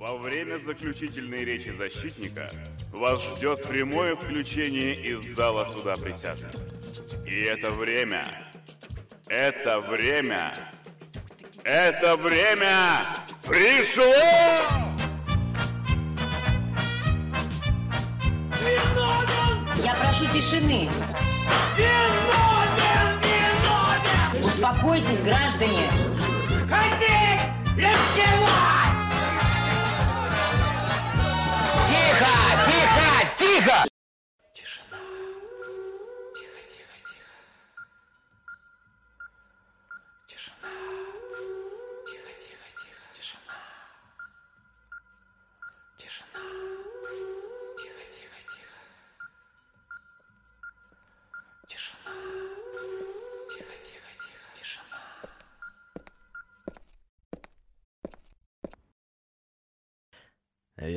Во время заключительной речи защитника вас ждет прямое включение из зала суда присяжных. И это время, это время, это время пришло! Я прошу тишины. Успокойтесь, граждане. Казнить! Линчевать! Тихо!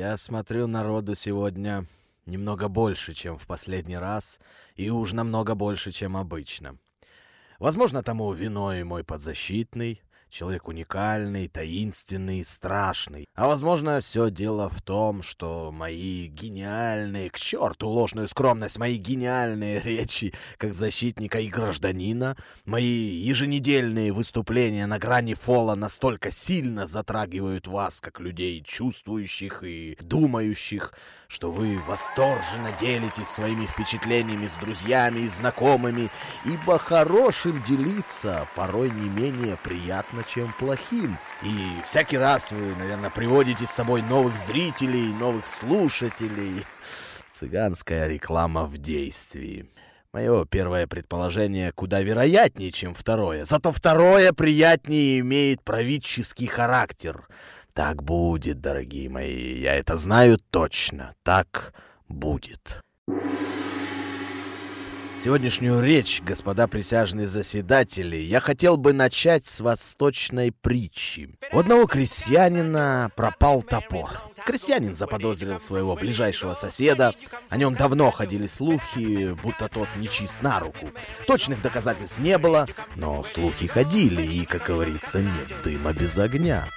Я смотрю, народу сегодня немного больше, чем в последний раз, и уж намного больше, чем обычно. Возможно, тому виной мой подзащитный, человек уникальный, таинственный и страшный. А возможно, все дело в том, что мои гениальные, к черту ложную скромность, мои гениальные речи как защитника и гражданина, мои еженедельные выступления на грани фола настолько сильно затрагивают вас, как людей чувствующих и думающих, что вы восторженно делитесь своими впечатлениями с друзьями и знакомыми, ибо хорошим делиться порой не менее приятно, чем плохим. И всякий раз вы, наверное, приводите с собой новых зрителей, новых слушателей. Цыганская реклама в действии. Мое первое предположение куда вероятнее, чем второе. Зато второе приятнее имеет правительский характер. Так будет, дорогие мои, я это знаю точно. Так будет. Сегодняшнюю речь, господа присяжные заседатели, я хотел бы начать с восточной притчи. У одного крестьянина пропал топор. Крестьянин заподозрил своего ближайшего соседа. О нем давно ходили слухи, будто тот нечист на руку. Точных доказательств не было, но слухи ходили, и, как говорится, нет дыма без огня.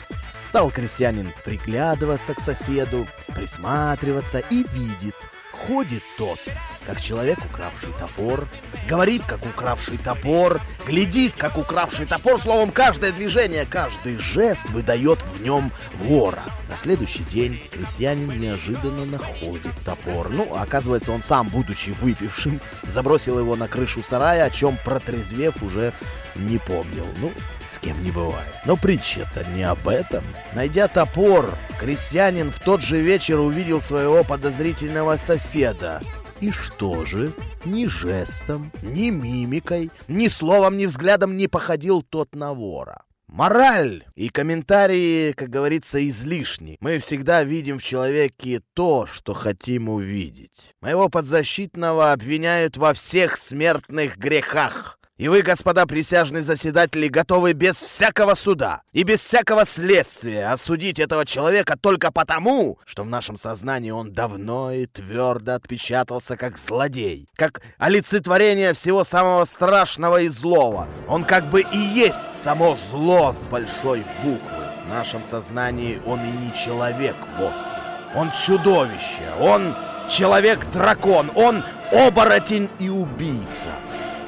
Стал крестьянин приглядываться к соседу, присматриваться и видит, ходит тот, как человек, укравший топор, говорит, как укравший топор, глядит, как укравший топор, словом, каждое движение, каждый жест выдает в нем вора. На следующий день крестьянин неожиданно находит топор. Ну, оказывается, он сам, будучи выпившим, забросил его на крышу сарая, о чем, протрезвев, уже не помнил. Ну, кем не бывает. Но притча-то не об этом. Найдя топор, крестьянин в тот же вечер увидел своего подозрительного соседа. И что же? Ни жестом, ни мимикой, ни словом, ни взглядом не походил тот на вора. Мораль и комментарии, как говорится, излишни. Мы всегда видим в человеке то, что хотим увидеть. Моего подзащитного обвиняют во всех смертных грехах. И вы, господа присяжные заседатели, готовы без всякого суда и без всякого следствия осудить этого человека только потому, что в нашем сознании он давно и твердо отпечатался как злодей, как олицетворение всего самого страшного и злого. Он как бы и есть само зло с большой буквы. В нашем сознании он и не человек вовсе. Он чудовище, он человек-дракон, он оборотень и убийца.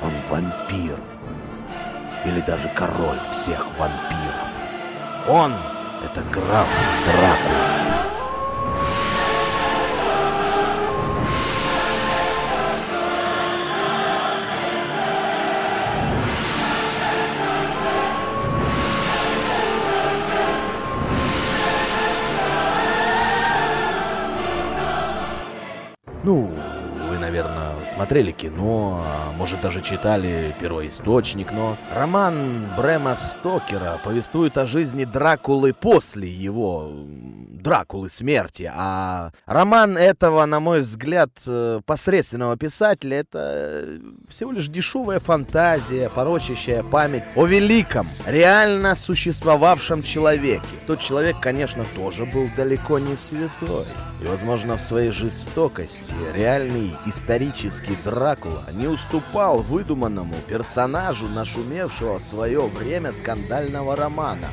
Он вампир. Или даже король всех вампиров. Он — это граф Дракула. Ну, вы, наверное, смотрели кино, может даже читали первоисточник, но роман Брэма Стокера повествует о жизни Дракулы после его Дракулы смерти, а роман этого, на мой взгляд, э, посредственного писателя это всего лишь дешевая фантазия, порочащая память о великом, реально существовавшем человеке. Тот человек, конечно, тоже был далеко не святой. И, возможно, в своей жестокости реальный исторический Дракула не уступал выдуманному персонажу нашумевшего в свое время скандального романа.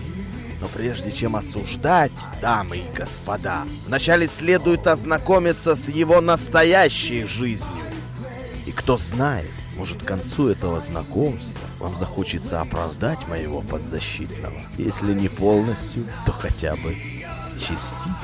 Но прежде чем осуждать, дамы и господа, вначале следует ознакомиться с его настоящей жизнью. И кто знает, может, к концу этого знакомства вам захочется оправдать моего подзащитного. Если не полностью, то хотя бы частично.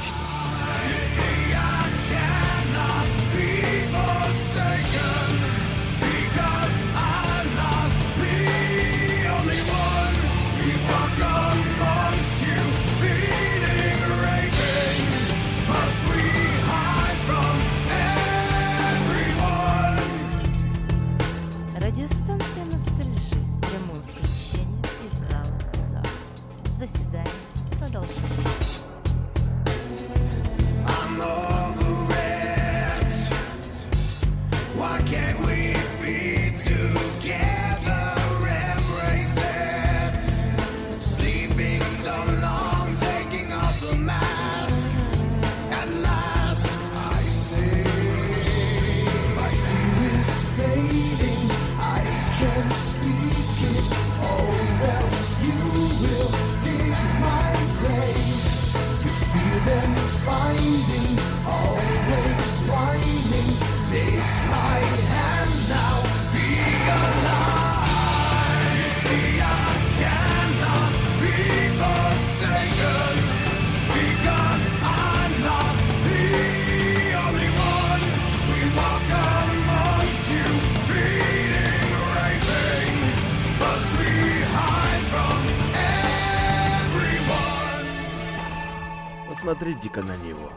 Посмотрите-ка на него.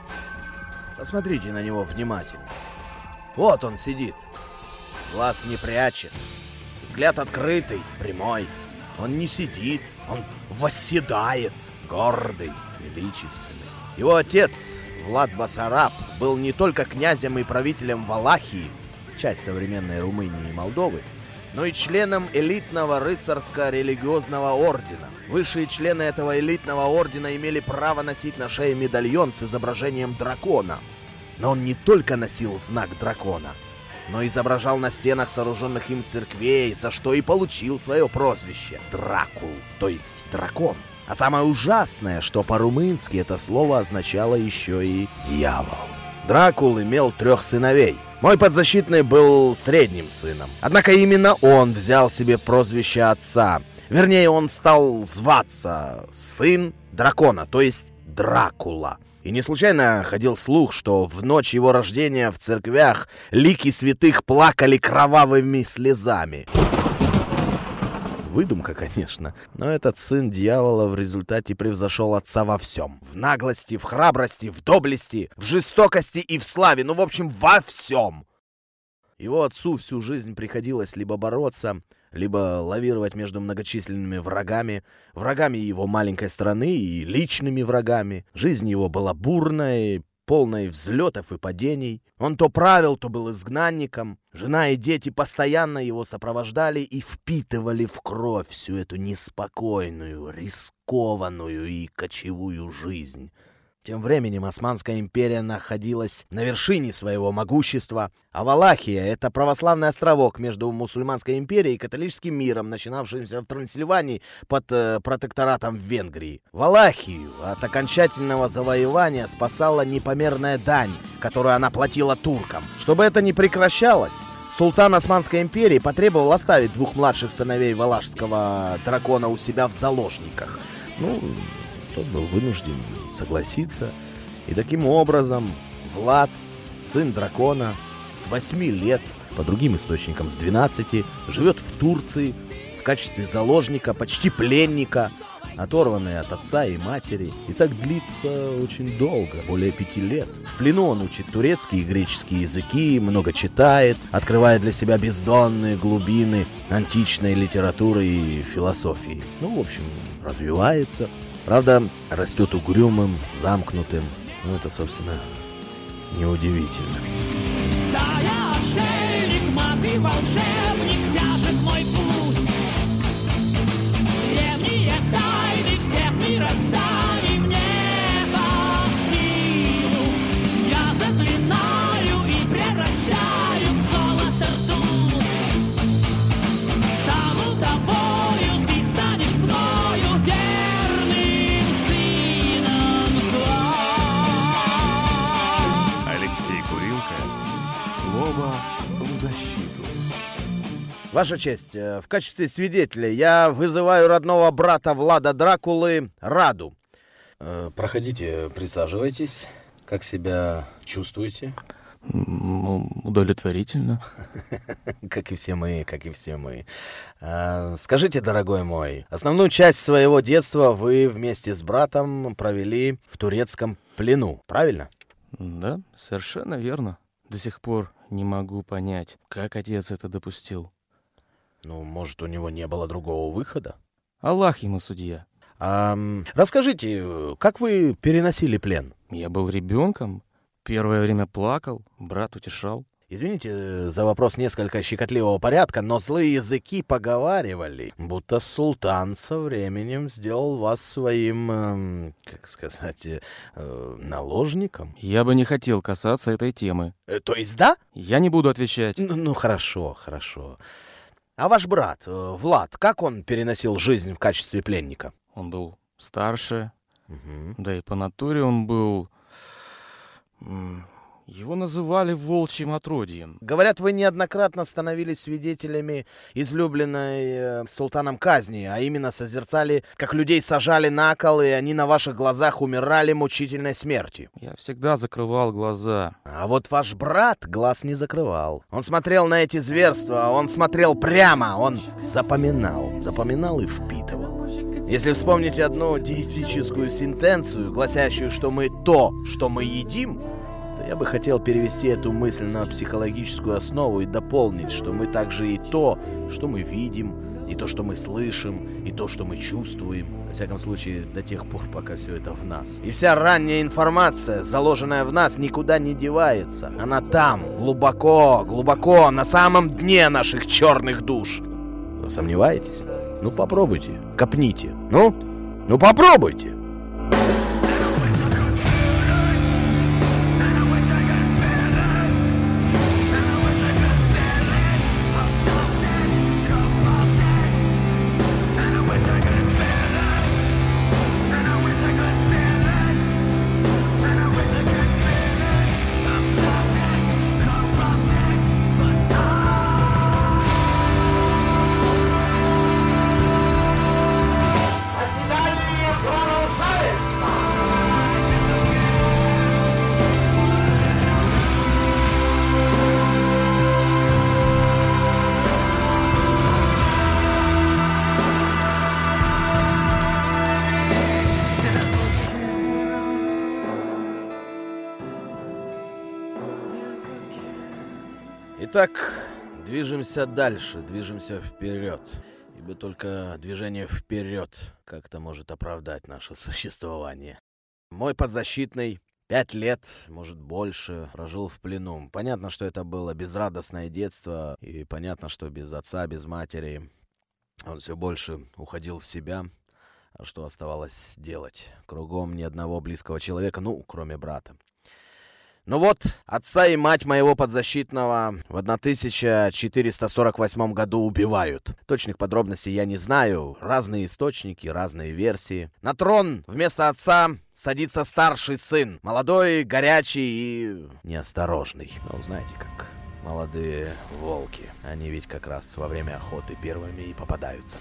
Посмотрите на него внимательно. Вот он сидит. Глаз не прячет. Взгляд открытый, прямой. Он не сидит, он восседает, гордый, величественный. Его отец, Влад Басараб, был не только князем и правителем Валахии, часть современной Румынии и Молдовы, но и членом элитного рыцарско-религиозного ордена. Высшие члены этого элитного ордена имели право носить на шее медальон с изображением дракона. Но он не только носил знак дракона, но изображал на стенах сооруженных им церквей, за что и получил свое прозвище — Дракул, то есть дракон. А самое ужасное, что по-румынски это слово означало еще и «дьявол». Дракул имел трех сыновей. Мой подзащитный был средним сыном. Однако именно он взял себе прозвище отца. Вернее, он стал зваться «сын дракона», то есть Дракула. И не случайно ходил слух, что в ночь его рождения в церквях лики святых плакали кровавыми слезами. Выдумка, конечно, но этот сын дьявола в результате превзошел отца во всем. В наглости, в храбрости, в доблести, в жестокости и в славе, ну, в общем, во всем. Его отцу всю жизнь приходилось либо бороться, либо лавировать между многочисленными врагами, врагами его маленькой страны и личными врагами. Жизнь его была бурной, полной взлетов и падений. Он то правил, то был изгнанником. Жена и дети постоянно его сопровождали и впитывали в кровь всю эту неспокойную, рискованную и кочевую жизнь. Тем временем Османская империя находилась на вершине своего могущества, а Валахия — это православный островок между мусульманской империей и католическим миром, начинавшимся в Трансильвании под э, протекторатом Венгрии. Валахию от окончательного завоевания спасала непомерная дань, которую она платила туркам. Чтобы это не прекращалось, Султан Османской империи потребовал оставить двух младших сыновей валашского дракона у себя в заложниках. Ну, тот был вынужден согласиться. И таким образом Влад, сын дракона, с 8 лет, по другим источникам с 12, живет в Турции в качестве заложника, почти пленника, оторванный от отца и матери. И так длится очень долго, более пяти лет. В плену он учит турецкие и греческие языки, много читает, открывая для себя бездонные глубины античной литературы и философии. Ну, в общем, развивается. Правда, растет угрюмым, замкнутым. Ну, это, собственно, неудивительно. Да, я ошейник, маг и волшебник, Ваша честь, э, в качестве свидетеля я вызываю родного брата Влада Дракулы Раду. Э, проходите, присаживайтесь. Как себя чувствуете? Удовлетворительно. Как и все мы, как и все мы. А, скажите, дорогой мой, основную часть своего детства вы вместе с братом провели в турецком плену, правильно? Да, совершенно верно. До сих пор не могу понять, как отец это допустил. Ну, может, у него не было другого выхода? Аллах ему судья. А, расскажите, как вы переносили плен? Я был ребенком. Первое время плакал, брат утешал. Извините э, за вопрос несколько щекотливого порядка, но злые языки поговаривали, будто султан со временем сделал вас своим, как сказать, э, э, наложником. Я бы не хотел касаться этой темы. Э, то есть да? Я не буду отвечать. Ну, ну, хорошо, хорошо. А ваш брат, э, Влад, как он переносил жизнь в качестве пленника? Он был старше, Мгм. да и по натуре он был... Его называли волчьим отродьем. Говорят, вы неоднократно становились свидетелями излюбленной э, султаном казни, а именно созерцали, как людей сажали на кол, и они на ваших глазах умирали мучительной смертью. Я всегда закрывал глаза. А вот ваш брат глаз не закрывал. Он смотрел на эти зверства, он смотрел прямо, он запоминал, запоминал и впитывал. Если вспомнить одну диетическую сентенцию, гласящую, что мы то, что мы едим, я бы хотел перевести эту мысль на психологическую основу и дополнить, что мы также и то, что мы видим, и то, что мы слышим, и то, что мы чувствуем. Во всяком случае, до тех пор, пока все это в нас. И вся ранняя информация, заложенная в нас, никуда не девается. Она там, глубоко, глубоко, на самом дне наших черных душ. Вы сомневаетесь? Ну попробуйте, копните. Ну, ну попробуйте. Итак, движемся дальше, движемся вперед. Ибо только движение вперед как-то может оправдать наше существование. Мой подзащитный пять лет, может больше, прожил в плену. Понятно, что это было безрадостное детство, и понятно, что без отца, без матери он все больше уходил в себя. А что оставалось делать? Кругом ни одного близкого человека, ну, кроме брата. Ну вот, отца и мать моего подзащитного в 1448 году убивают. Точных подробностей я не знаю. Разные источники, разные версии. На трон вместо отца садится старший сын. Молодой, горячий и неосторожный. Ну, знаете, как молодые волки. Они ведь как раз во время охоты первыми и попадаются.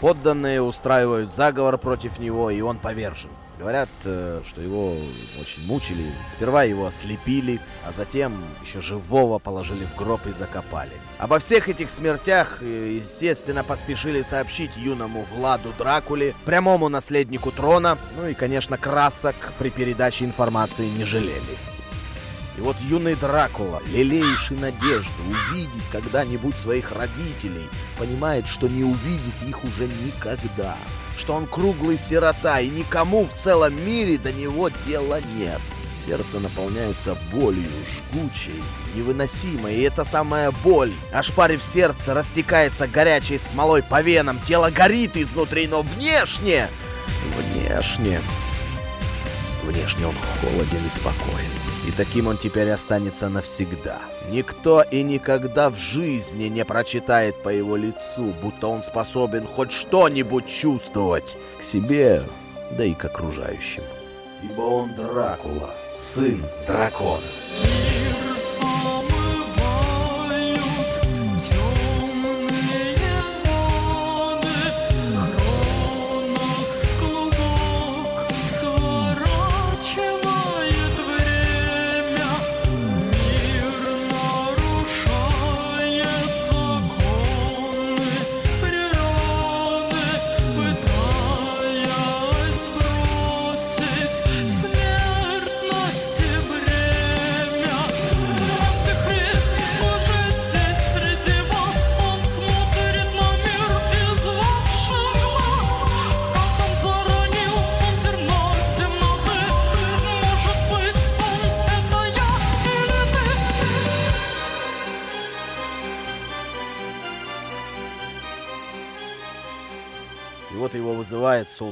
Подданные устраивают заговор против него, и он повержен. Говорят, э, что его очень мучили. Сперва его ослепили, а затем еще живого положили в гроб и закопали. Обо всех этих смертях, э, естественно, поспешили сообщить юному Владу Дракуле, прямому наследнику трона, ну и, конечно, красок при передаче информации не жалели. И вот юный Дракула, лелеющий надежду увидеть когда-нибудь своих родителей, понимает, что не увидит их уже никогда, что он круглый сирота, и никому в целом мире до него дела нет. Сердце наполняется болью, жгучей, невыносимой, и эта самая боль, ошпарив сердце, растекается горячей смолой по венам, тело горит изнутри, но внешне, внешне, внешне он холоден и спокоен. И таким он теперь останется навсегда. Никто и никогда в жизни не прочитает по его лицу, будто он способен хоть что-нибудь чувствовать к себе, да и к окружающим. Ибо он Дракула, сын дракона.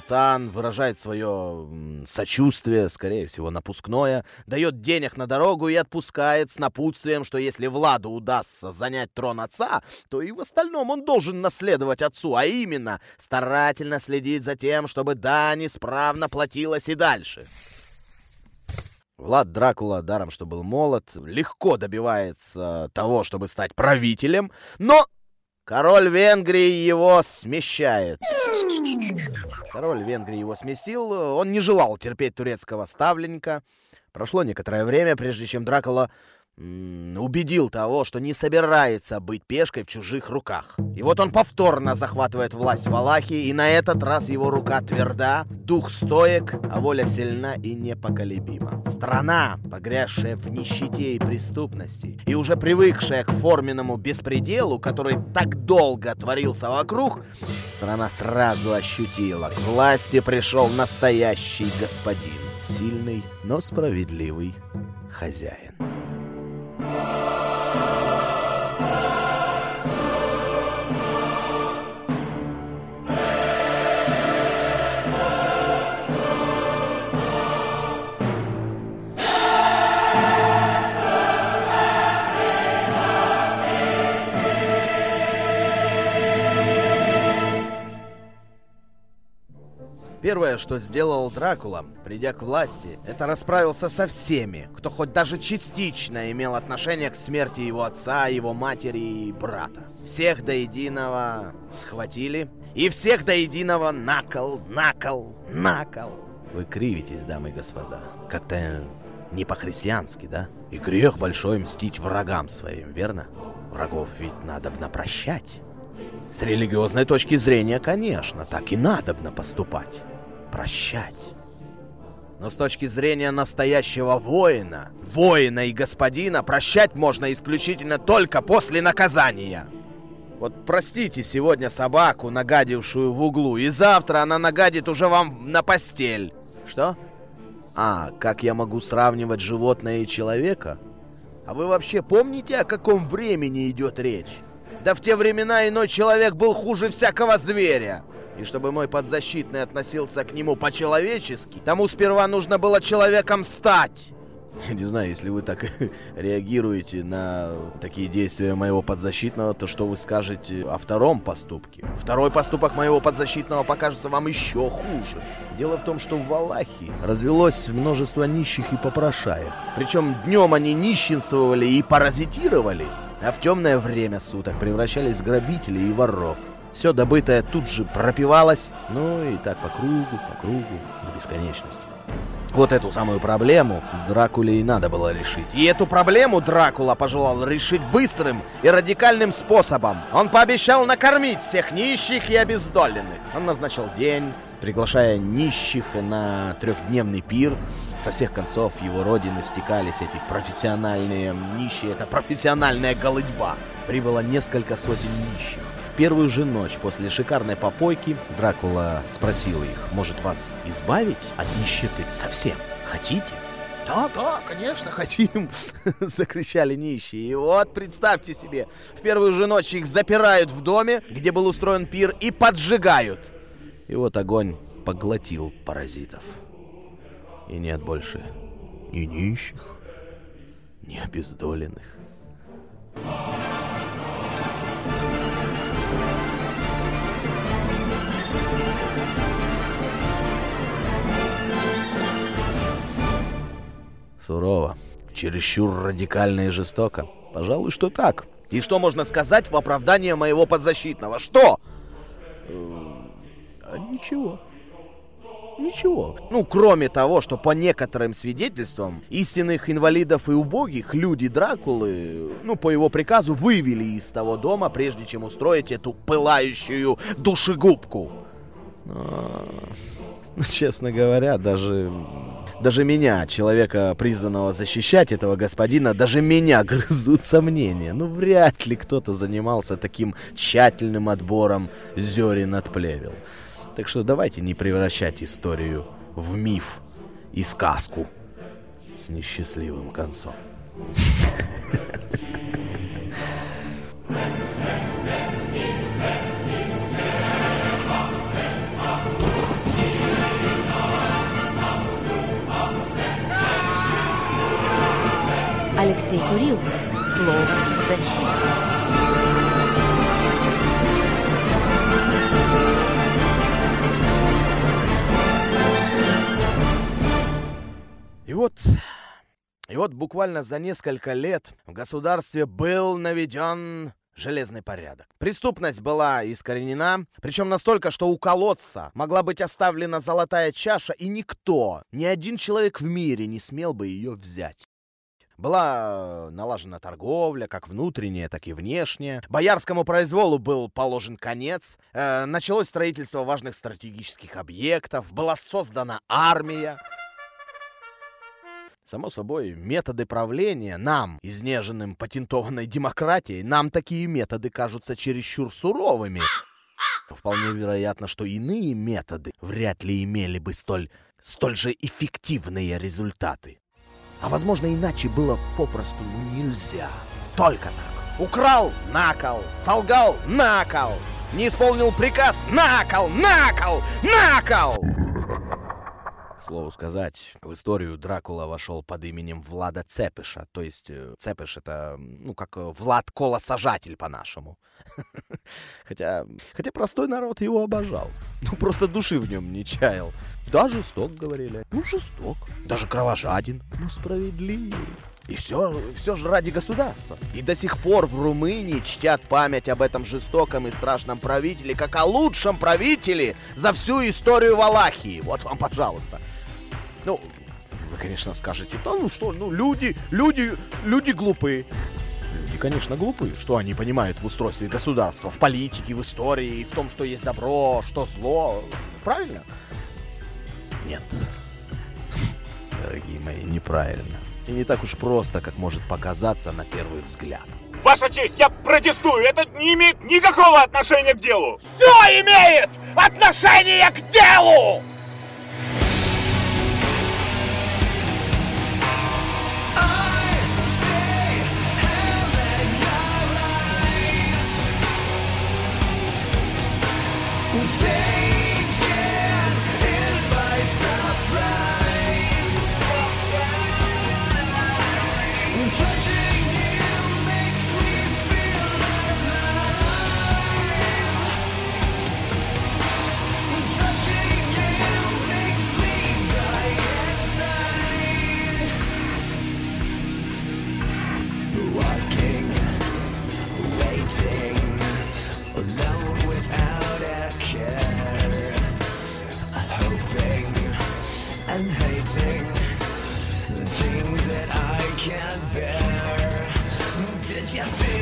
Султан, выражает свое сочувствие, скорее всего, напускное, дает денег на дорогу и отпускает с напутствием, что если Владу удастся занять трон отца, то и в остальном он должен наследовать отцу, а именно старательно следить за тем, чтобы дань исправно платилась и дальше. Влад Дракула, даром что был молод, легко добивается того, чтобы стать правителем, но король Венгрии его смещает. Король Венгрии его сместил, он не желал терпеть турецкого ставленника. Прошло некоторое время, прежде чем Дракула убедил того, что не собирается быть пешкой в чужих руках. И вот он повторно захватывает власть в Валахии, и на этот раз его рука тверда, дух стоек, а воля сильна и непоколебима. Страна, погрязшая в нищете и преступности, и уже привыкшая к форменному беспределу, который так долго творился вокруг, страна сразу ощутила, к власти пришел настоящий господин, сильный, но справедливый хозяин. Amen. Первое, что сделал Дракула, придя к власти, это расправился со всеми, кто хоть даже частично имел отношение к смерти его отца, его матери и брата. Всех до единого схватили, и всех до единого накол, накол, накол. Вы кривитесь, дамы и господа. Как-то не по-христиански, да? И грех большой мстить врагам своим, верно? Врагов ведь надобно прощать. С религиозной точки зрения, конечно, так и надобно поступать. Прощать. Но с точки зрения настоящего воина, воина и господина, прощать можно исключительно только после наказания. Вот простите сегодня собаку, нагадившую в углу, и завтра она нагадит уже вам на постель. Что? А, как я могу сравнивать животное и человека? А вы вообще помните, о каком времени идет речь? Да в те времена иной человек был хуже всякого зверя. И чтобы мой подзащитный относился к нему по-человечески, тому сперва нужно было человеком стать. Не знаю, если вы так реагируете на такие действия моего подзащитного, то что вы скажете о втором поступке? Второй поступок моего подзащитного покажется вам еще хуже. Дело в том, что в Валахии развелось множество нищих и попрошаек. Причем днем они нищенствовали и паразитировали, а в темное время суток превращались в грабителей и воров. Все добытое тут же пропивалось, ну и так по кругу, по кругу, до бесконечности. Вот эту самую проблему Дракуле и надо было решить. И эту проблему Дракула пожелал решить быстрым и радикальным способом. Он пообещал накормить всех нищих и обездоленных. Он назначил день, приглашая нищих на трехдневный пир. Со всех концов его родины стекались эти профессиональные нищие. Это профессиональная голыдьба. Прибыло несколько сотен нищих. Первую же ночь после шикарной попойки Дракула спросил их, может вас избавить от нищеты совсем? Хотите? Да, да, конечно, хотим, закричали нищие. И вот, представьте себе, в первую же ночь их запирают в доме, где был устроен пир, и поджигают. И вот огонь поглотил паразитов. И нет больше ни нищих, ни обездоленных. Сурово. Чересчур радикально и жестоко. Пожалуй, что так. И что можно сказать в оправдание моего подзащитного? Что? А ничего. Ничего. Ну, кроме того, что по некоторым свидетельствам истинных инвалидов и убогих люди Дракулы, ну, по его приказу, вывели из того дома, прежде чем устроить эту пылающую душегубку. Но, ну, честно говоря, даже даже меня, человека, призванного защищать этого господина, даже меня грызут сомнения. Ну, вряд ли кто-то занимался таким тщательным отбором зерен от плевел. Так что давайте не превращать историю в миф и сказку с несчастливым концом. Алексей Курил. Слово защиты. И вот, и вот буквально за несколько лет в государстве был наведен железный порядок. Преступность была искоренена, причем настолько, что у колодца могла быть оставлена золотая чаша, и никто, ни один человек в мире не смел бы ее взять. Была налажена торговля, как внутренняя, так и внешняя. Боярскому произволу был положен конец. Э, началось строительство важных стратегических объектов. Была создана армия. Само собой, методы правления нам, изнеженным патентованной демократией, нам такие методы кажутся чересчур суровыми. Вполне вероятно, что иные методы вряд ли имели бы столь, столь же эффективные результаты. А возможно, иначе было попросту нельзя. Только так. Украл — на кол, солгал — на кол, не исполнил приказ — на кол, на кол, на кол! К слову сказать, в историю Дракула вошел под именем Влада Цепыша. То есть э, Цепыш — это, ну, как э, Влад Колосажатель по-нашему. Хотя, хотя простой народ его обожал. Ну, просто души в нем не чаял. Да, жесток, говорили. Ну, жесток. Даже кровожаден, но справедлив. И все, все же ради государства. И до сих пор в Румынии чтят память об этом жестоком и страшном правителе, как о лучшем правителе за всю историю Валахии. Вот вам, пожалуйста. Ну, вы, конечно, скажете, да ну что, ну люди, люди, люди глупые. Люди, конечно, глупые. Что они понимают в устройстве государства, в политике, в истории, в том, что есть добро, что зло. Правильно? Нет. Дорогие мои, неправильно. И не так уж просто, как может показаться на первый взгляд. Ваша честь, я протестую! Это не имеет никакого отношения к делу! Все имеет отношение к делу! can't bear. Did you feel?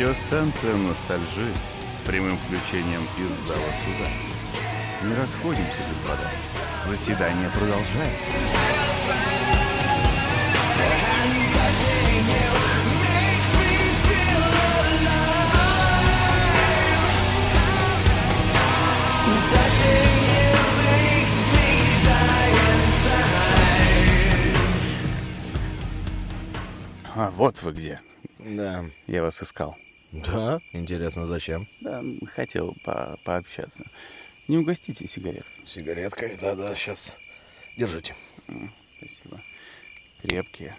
Радиостанция «Ностальжи» с прямым включением из зала суда. Не расходимся, господа. Заседание продолжается. А, вот вы где. Да. Я вас искал. Да? Интересно, зачем? Да, хотел по пообщаться. Не угостите сигарет. Сигареткой? Да-да, сейчас. Держите. Спасибо. Крепкие.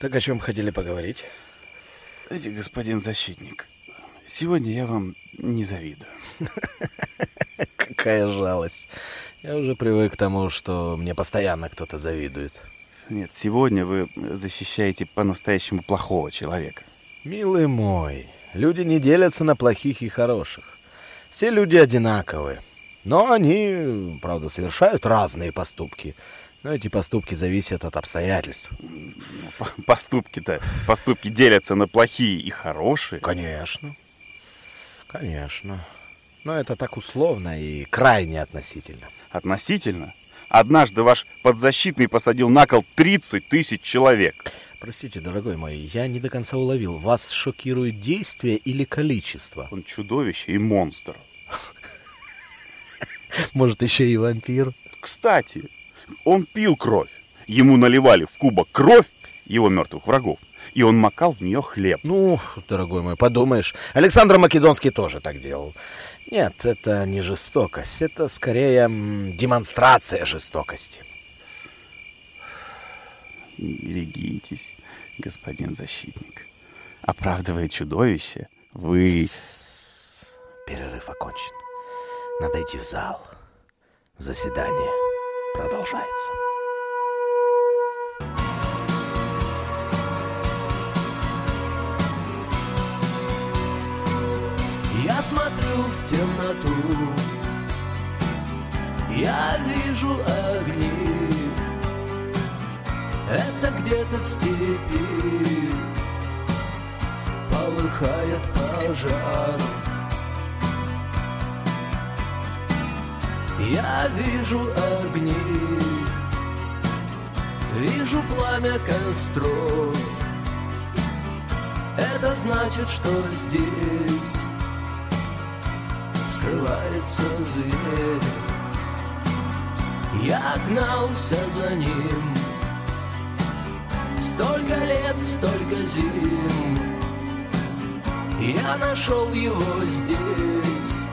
Так о чем хотели поговорить? Знаете, господин защитник, сегодня я вам не завидую. Какая жалость. Я уже привык к тому, что мне постоянно кто-то завидует. Нет, сегодня вы защищаете по-настоящему плохого человека. Милый мой, люди не делятся на плохих и хороших. Все люди одинаковые. Но они, правда, совершают разные поступки. Но эти поступки зависят от обстоятельств. Поступки-то, поступки делятся на плохие и хорошие. Конечно. Конечно. Но это так условно и крайне относительно. Относительно. Однажды ваш подзащитный посадил на кол 30 тысяч человек. Простите, дорогой мой, я не до конца уловил. Вас шокирует действие или количество? Он чудовище и монстр. Может, еще и вампир? Кстати, он пил кровь. Ему наливали в кубок кровь его мертвых врагов, и он макал в нее хлеб. Ну, дорогой мой, подумаешь. Александр Македонский тоже так делал. Нет, это не жестокость, это скорее демонстрация жестокости. Берегитесь, господин защитник. Оправдывая чудовище, вы... Перерыв окончен. Надо идти в зал. Заседание продолжается. Я смотрю в темноту, я вижу огни. Это где-то в степи полыхает пожар. Я вижу огни, вижу пламя костров. Это значит, что здесь скрывается зверь. Я гнался за ним. Столько лет, столько зим. Я нашел его здесь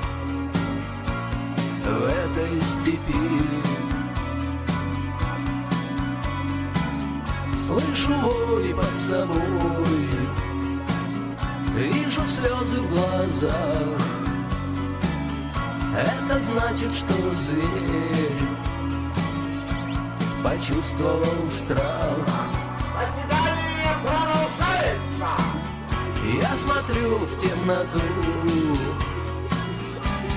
В этой степи. Слышу вой под собой Вижу слезы в глазах это значит, что зверь почувствовал страх. Заседание продолжается! Я смотрю в темноту,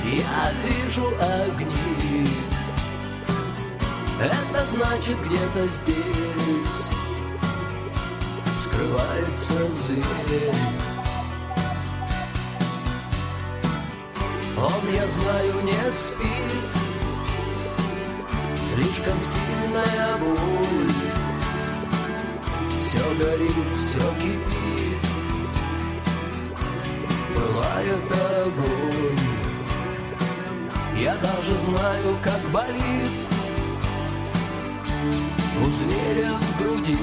я вижу огни. Это значит, где-то здесь скрывается зверь. Он, я знаю, не спит. Слишком сильная боль. Все горит, все кипит. Пылает огонь. Я даже знаю, как болит. У зверя в груди.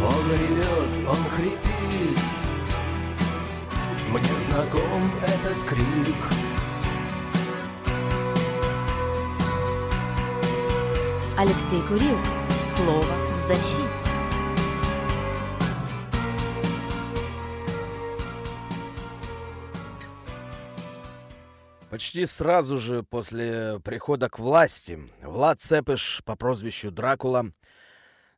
Он ревет, он хрипит мне знаком этот крик Алексей Курил. Слово в защиту. Почти сразу же после прихода к власти Влад Цепыш по прозвищу Дракула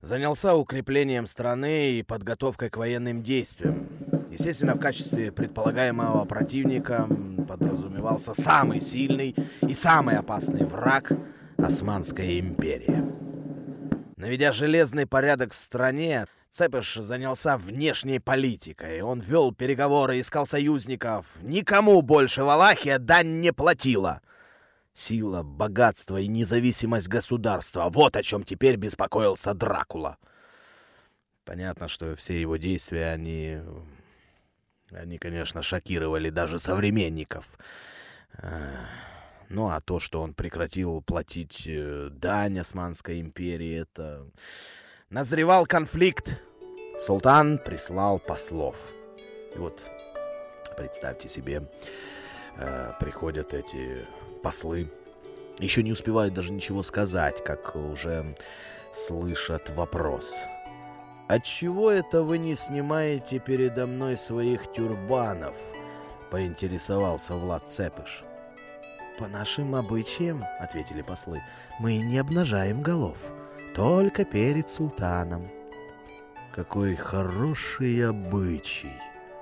занялся укреплением страны и подготовкой к военным действиям. Естественно, в качестве предполагаемого противника подразумевался самый сильный и самый опасный враг – Османская империя. Наведя железный порядок в стране, Цепыш занялся внешней политикой. Он вел переговоры, искал союзников. Никому больше Валахия дань не платила. Сила, богатство и независимость государства — вот о чем теперь беспокоился Дракула. Понятно, что все его действия, они... Они, конечно, шокировали даже современников. Эх, Ну, а то, что он прекратил платить э, дань Османской империи, это... Назревал конфликт. Султан прислал послов. И вот, представьте себе, э, приходят эти послы. Еще не успевают даже ничего сказать, как уже слышат вопрос. «Отчего это вы не снимаете передо мной своих тюрбанов?» — поинтересовался Влад Цепыш. «По нашим обычаям, — ответили послы, — мы не обнажаем голов, только перед султаном». «Какой хороший обычай!»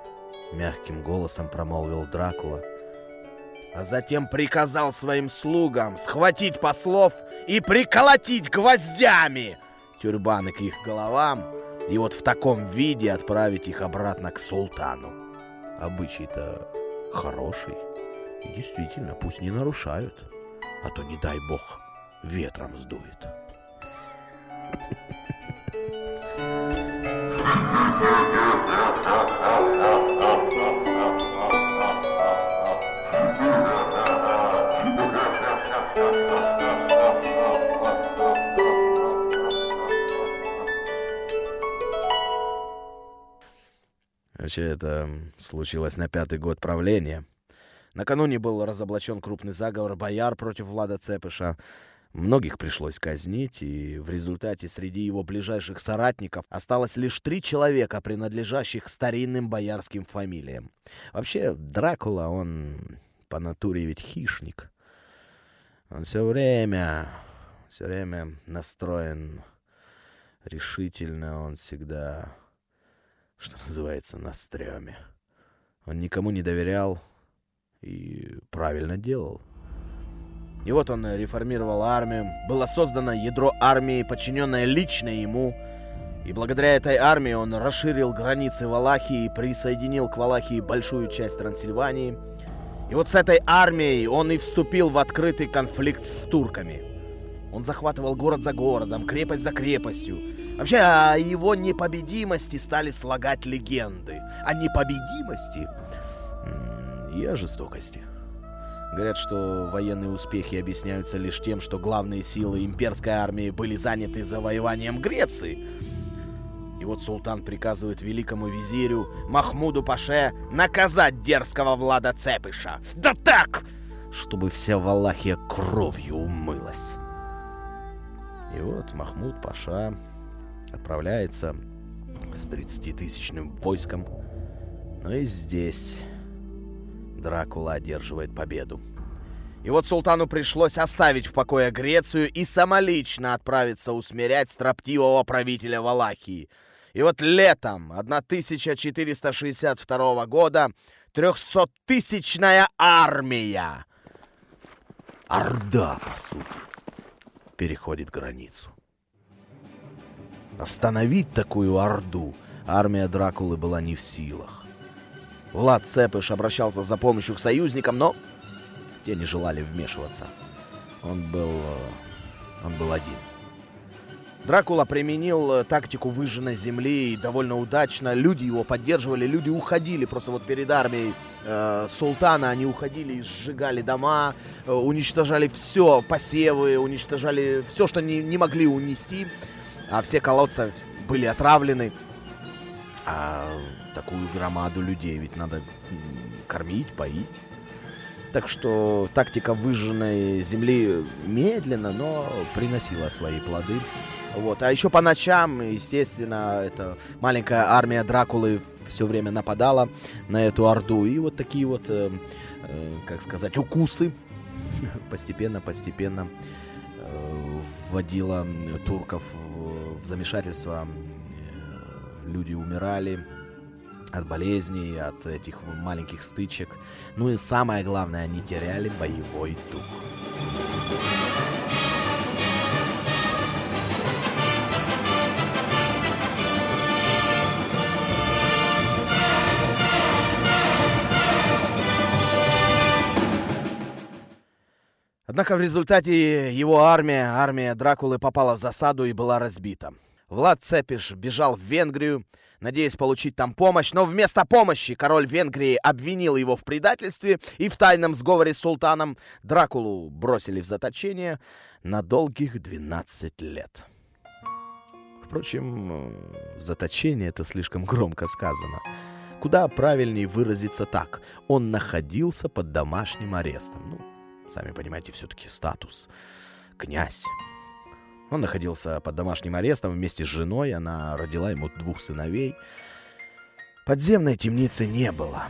— мягким голосом промолвил Дракула. А затем приказал своим слугам схватить послов и приколотить гвоздями тюрбаны к их головам и вот в таком виде отправить их обратно к султану. Обычай-то хороший. И действительно, пусть не нарушают, а то, не дай бог, ветром сдует. Вообще, это случилось на пятый год правления. Накануне был разоблачен крупный заговор бояр против Влада Цепыша. Многих пришлось казнить, и в результате среди его ближайших соратников осталось лишь три человека, принадлежащих старинным боярским фамилиям. Вообще, Дракула, он по натуре ведь хищник. Он все время, все время настроен решительно, он всегда, что называется, на стреме. Он никому не доверял и правильно делал. И вот он реформировал армию. Было создано ядро армии, подчиненное лично ему. И благодаря этой армии он расширил границы Валахии и присоединил к Валахии большую часть Трансильвании. И вот с этой армией он и вступил в открытый конфликт с турками. Он захватывал город за городом, крепость за крепостью. Вообще, о его непобедимости стали слагать легенды. О непобедимости и о жестокости. Говорят, что военные успехи объясняются лишь тем, что главные силы имперской армии были заняты завоеванием Греции. И вот султан приказывает великому визирю Махмуду Паше наказать дерзкого Влада Цепыша. Да так, чтобы вся Валахия кровью умылась. И вот Махмуд Паша отправляется с 30-тысячным войском. Но и здесь Дракула одерживает победу. И вот султану пришлось оставить в покое Грецию и самолично отправиться усмирять строптивого правителя Валахии. И вот летом 1462 года трехсоттысячная армия, Орда, по сути, переходит границу. Остановить такую Орду армия Дракулы была не в силах. Влад Цепыш обращался за помощью к союзникам, но те не желали вмешиваться. Он был... э, он был один. Дракула применил э, тактику выжженной земли и довольно удачно. Люди его поддерживали, люди уходили просто вот перед армией э, султана. Они уходили и сжигали дома, э, уничтожали все, посевы, уничтожали все, что не, не могли унести. А все колодцы были отравлены. А такую громаду людей ведь надо кормить, поить. Так что тактика выжженной земли медленно, но приносила свои плоды. Вот. А еще по ночам, естественно, эта маленькая армия Дракулы все время нападала на эту орду. И вот такие вот, э, э, как сказать, укусы постепенно-постепенно э, вводила турков в, замешательство. Э, Люди умирали от болезней, от этих маленьких стычек. Ну и самое главное, они теряли боевой дух. Однако в результате его армия, армия Дракулы, попала в засаду и была разбита. Влад Цепиш бежал в Венгрию, надеясь получить там помощь, но вместо помощи король Венгрии обвинил его в предательстве и в тайном сговоре с султаном Дракулу бросили в заточение на долгих 12 лет. Впрочем, заточение это слишком громко сказано. Куда правильнее выразиться так. Он находился под домашним арестом. Ну, сами понимаете, все-таки статус. Князь. Он находился под домашним арестом вместе с женой. Она родила ему двух сыновей. Подземной темницы не было.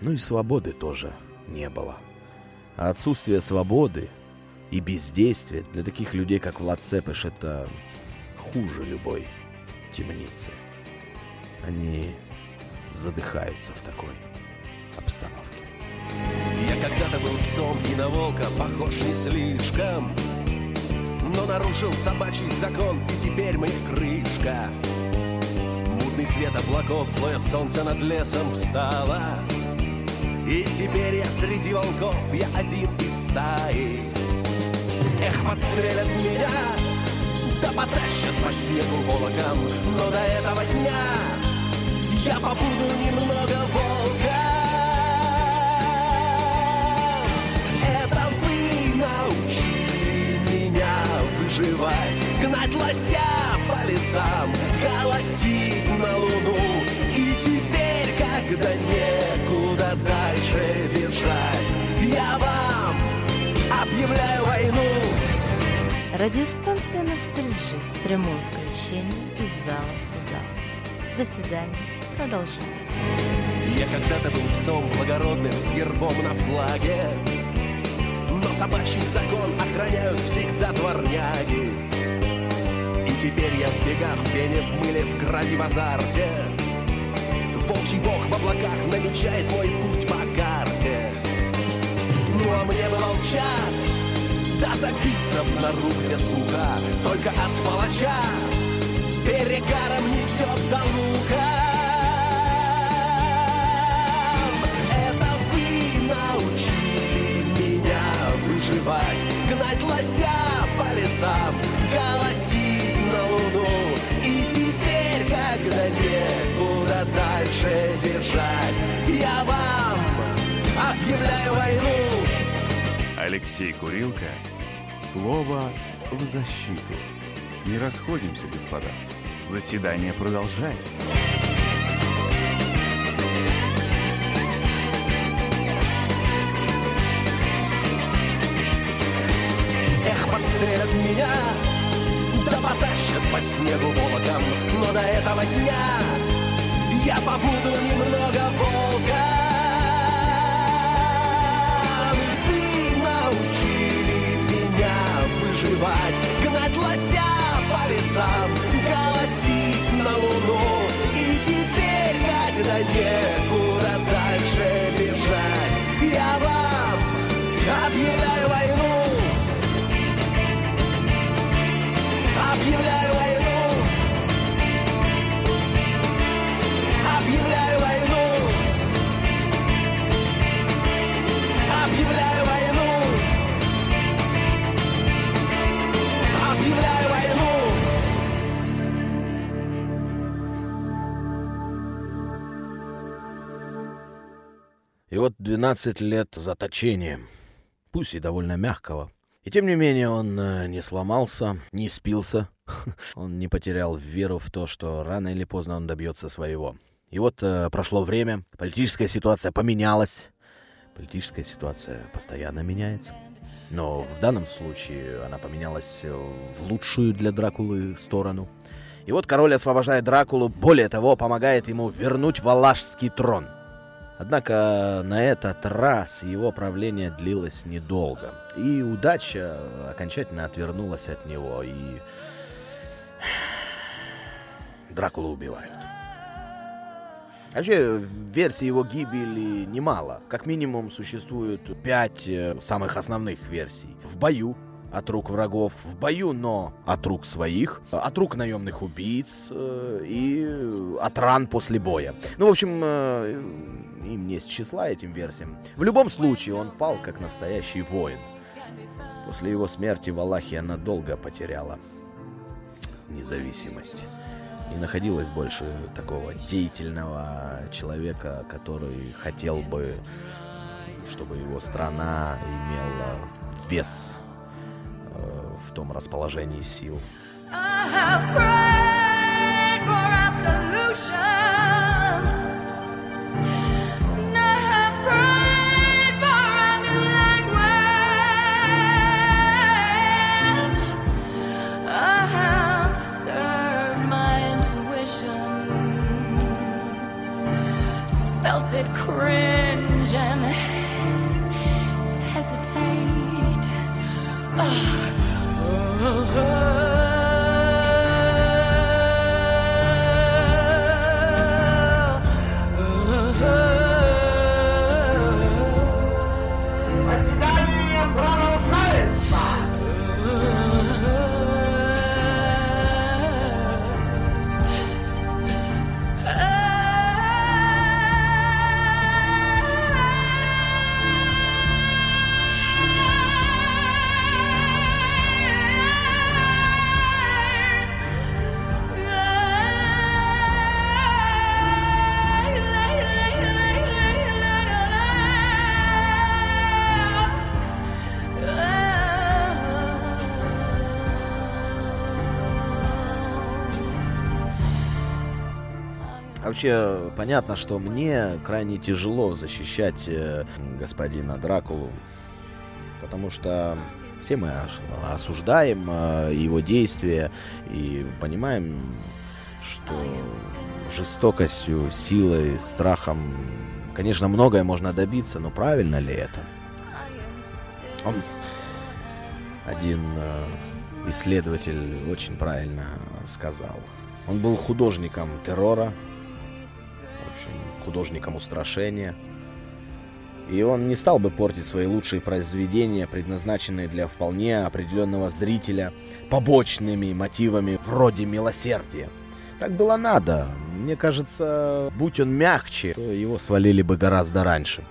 Ну и свободы тоже не было. А отсутствие свободы и бездействие для таких людей, как Влад Цепыш, это хуже любой темницы. Они задыхаются в такой обстановке. Когда-то был псом и на волка похож не слишком. Но нарушил собачий закон, и теперь мне крышка. Мутный свет облаков, злое солнце над лесом встало. И теперь я среди волков, я один из стаи. Эх, подстрелят меня, Да потащат по снегу волоком Но до этого дня Я побуду немного волком выживать Гнать лося по лесам Голосить на луну И теперь, когда некуда дальше бежать Я вам объявляю войну Радиостанция «Ностальжи» с прямым включением из зала суда. Заседание продолжается. Я когда-то был псом благородным с гербом на флаге собачий закон охраняют всегда дворняги. И теперь я в бегах, в пене, в мыле, в крови, в азарте. Волчий бог в облаках намечает мой путь по карте. Ну а мне бы молчать, да забиться в нору, где сухо Только от палача. Перегаром несет до лука выживать Гнать лося по лесам, голосить на луну И теперь, когда некуда дальше бежать Я вам объявляю войну Алексей Курилка. Слово в защиту. Не расходимся, господа. Заседание продолжается. Меня, да потащат по снегу волоком. Но до этого дня я побуду немного волком. Вы научили меня выживать Гнать лося по лесам, голосить на луну. И теперь, когда некуда дальше бежать. Я вам объявляю И вот 12 лет заточения, пусть и довольно мягкого. И тем не менее он э, не сломался, не спился, он не потерял веру в то, что рано или поздно он добьется своего. И вот э, прошло время, политическая ситуация поменялась. Политическая ситуация постоянно меняется. Но в данном случае она поменялась э, в лучшую для Дракулы сторону. И вот король освобождает Дракулу, более того, помогает ему вернуть Валашский трон. Однако на этот раз его правление длилось недолго. И удача окончательно отвернулась от него, и Дракулу убивают. Вообще, версий его гибели немало. Как минимум существует пять э, самых основных версий. В бою, от рук врагов, в бою, но от рук своих, от рук наемных убийц э, и от ран после боя. Ну, в общем, э, им не с числа этим версиям. В любом случае, он пал как настоящий воин. После его смерти Валахия надолго потеряла независимость. Не находилось больше такого деятельного человека, который хотел бы, чтобы его страна имела вес в том расположении сил. I have. Вообще, понятно, что мне крайне тяжело защищать э, господина Дракулу, потому что все мы ос- осуждаем э, его действия и понимаем, что жестокостью, силой, страхом, конечно, многое можно добиться, но правильно ли это? Он один э, исследователь очень правильно сказал. Он был художником террора, в общем, художником устрашения. И он не стал бы портить свои лучшие произведения, предназначенные для вполне определенного зрителя, побочными мотивами вроде милосердия. Так было надо. Мне кажется, будь он мягче, то его свалили бы гораздо раньше.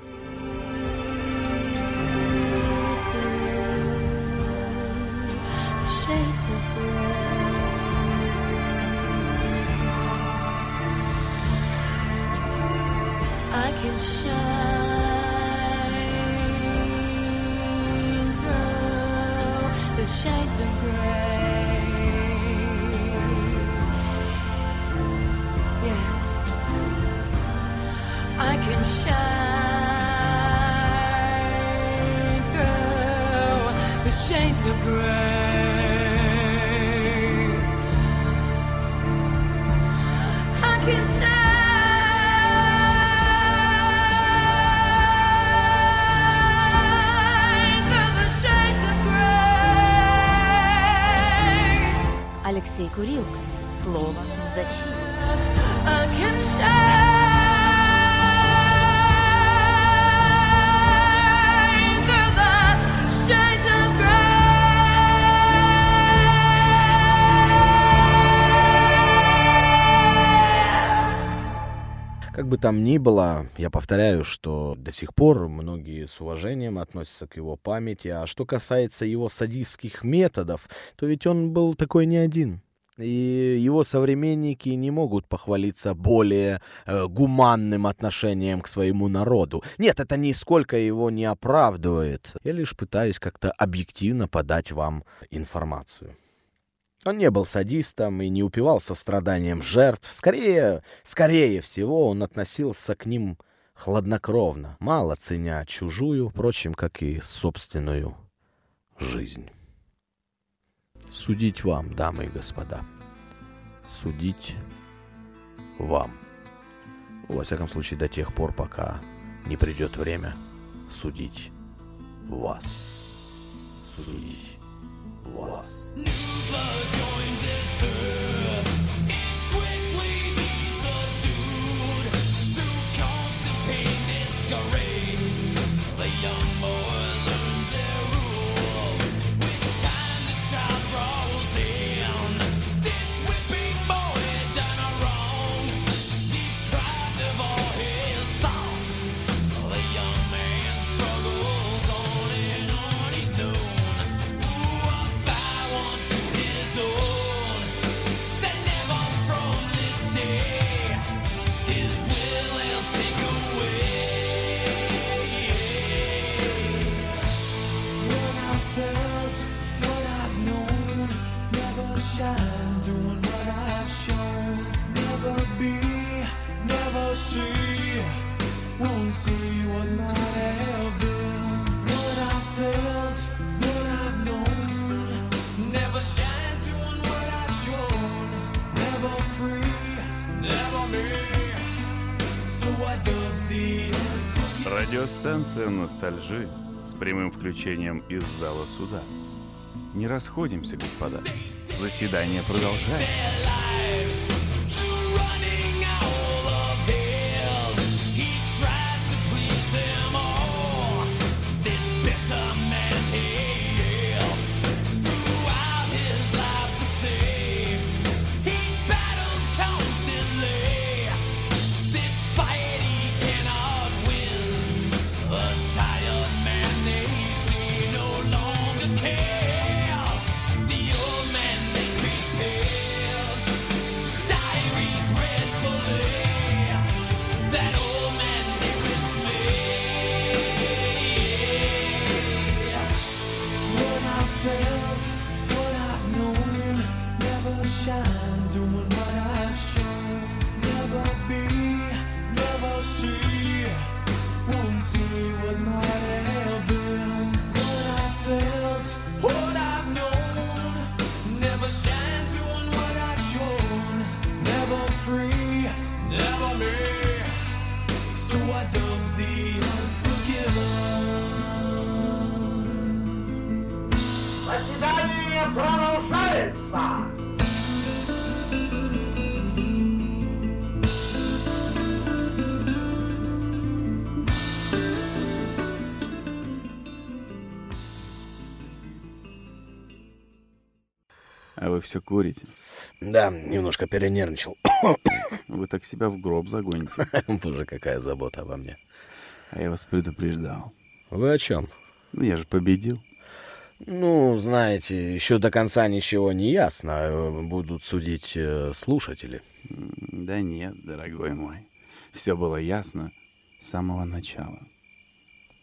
Бы там ни было, я повторяю, что до сих пор многие с уважением относятся к его памяти. А что касается его садистских методов, то ведь он был такой не один. И его современники не могут похвалиться более э, гуманным отношением к своему народу. Нет, это нисколько его не оправдывает. Я лишь пытаюсь как-то объективно подать вам информацию. Он не был садистом и не упивался страданием жертв. Скорее, скорее всего, он относился к ним хладнокровно, мало ценя чужую, впрочем, как и собственную жизнь. Судить вам, дамы и господа. Судить вам. Во всяком случае, до тех пор, пока не придет время судить вас. Судить вас. Радиостанция «Ностальжи» с прямым включением из зала суда. Не расходимся, господа. Заседание продолжается. Все курите. Да, немножко перенервничал. Вы так себя в гроб загоните. Боже, какая забота обо мне. А я вас предупреждал. Вы о чем? Ну, я же победил. Ну, знаете, еще до конца ничего не ясно. Э, Будут судить э, слушатели. Да нет, дорогой мой. Все было ясно с самого начала.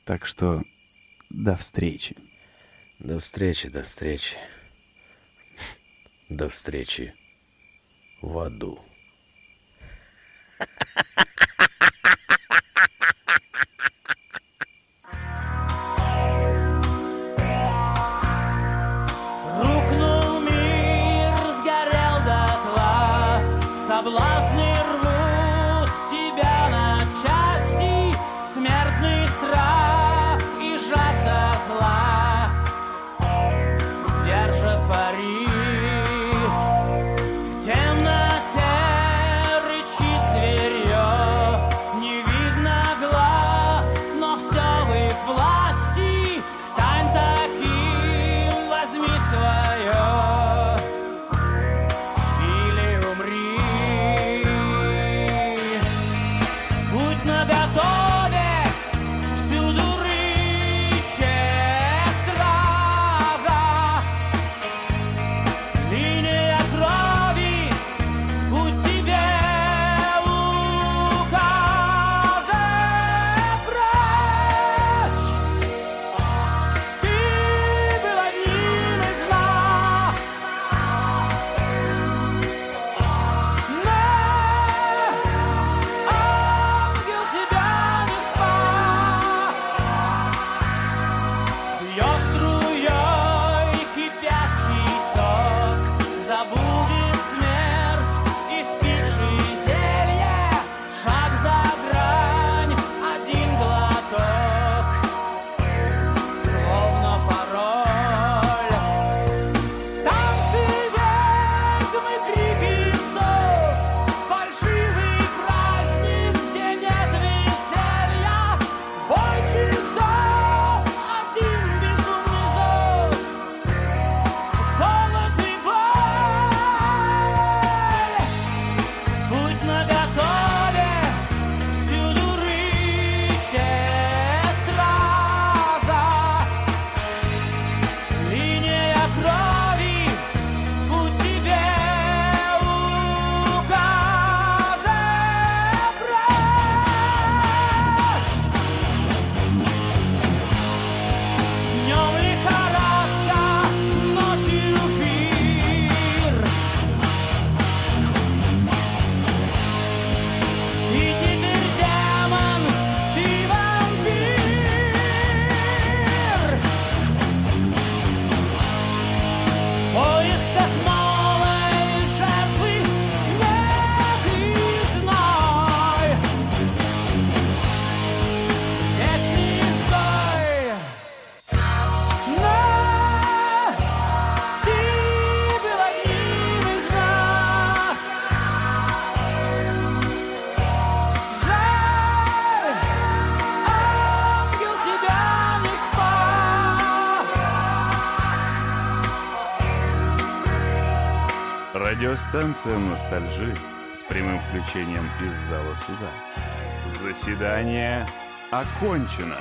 Так что до встречи. До встречи, до встречи. До встречи в аду. Рухнул Радиостанция «Ностальжи» с прямым включением из зала суда. Заседание окончено.